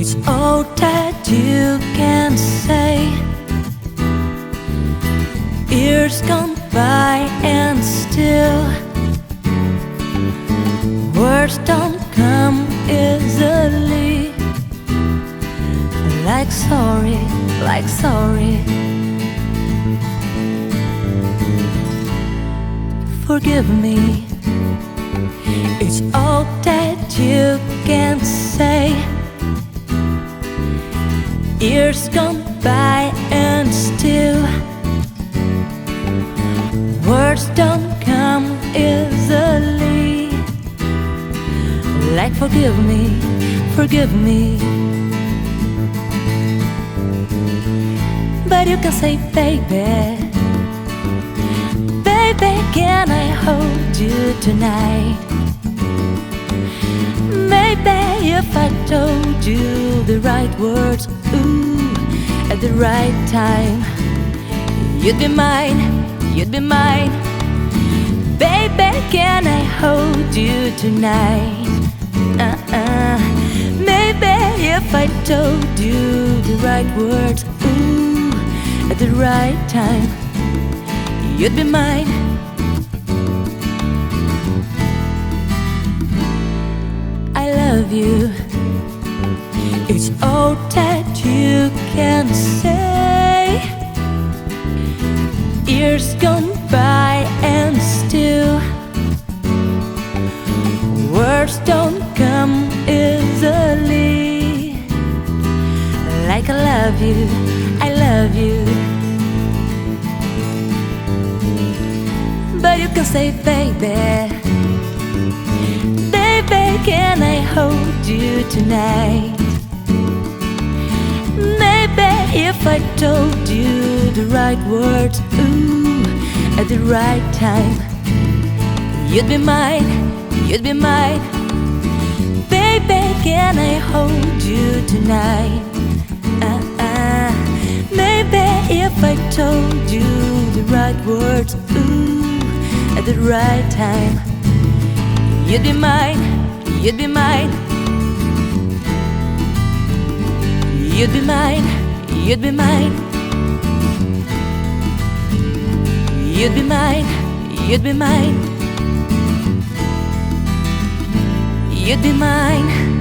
It's all that you can say. Years gone by and still words don't come easily. Like sorry, like sorry. Forgive me. Gone by and still words don't come easily. Like forgive me, forgive me. But you can say, baby, baby, can I hold you tonight? Maybe if I told you the right words, ooh, at the right time, you'd be mine, you'd be mine. Baby, can I hold you tonight? Uh-uh. Maybe if I told you the right words, ooh, at the right time, you'd be mine. I love you. It's all that you can say. Years gone by and still words don't come easily. Like I love you, I love you. But you can say, baby, baby, can I hold you tonight? Maybe if I told you the right words, ooh, at the right time, you'd be mine, you'd be mine. Baby, can I hold you tonight? Uh-uh. Maybe if I told you the right words, ooh, at the right time, you'd be mine, you'd be mine. You'd be mine, you'd be mine. You'd be mine, you'd be mine. You'd be mine.